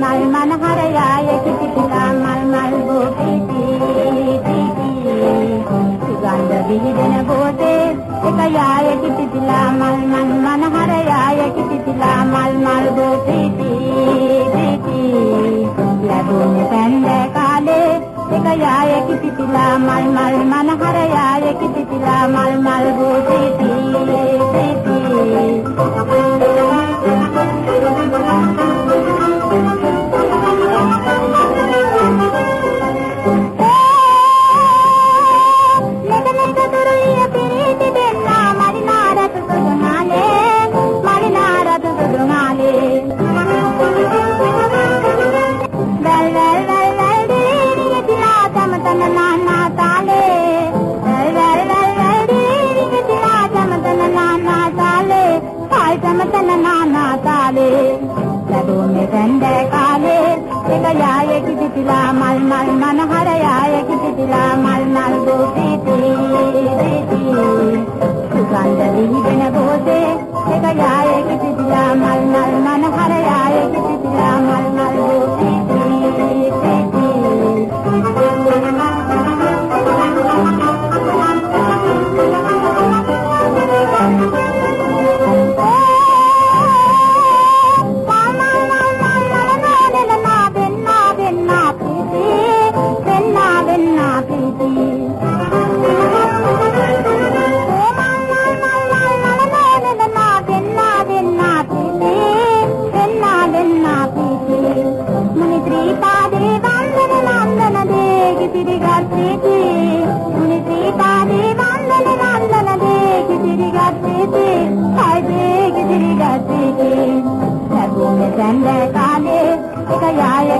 मल मन हर आय किला मल मल गोपी सुगंध विहिदन गोते आय किटिला मल मन मन हर आय किटिला मल मल गोपी लगोन पंड काले आय किटिला मल मल मन हर आय किटिला मल मल गोपी संध्याकाले शिवयाय कितिला मल मल मन हरयाय कितिला मल मल गोपीति सुगंध विहिबिन गोते शिवयाय कितिला मल मल मन ಚಂದ್ರ ಕಾಲೇ ಕಯಾಯ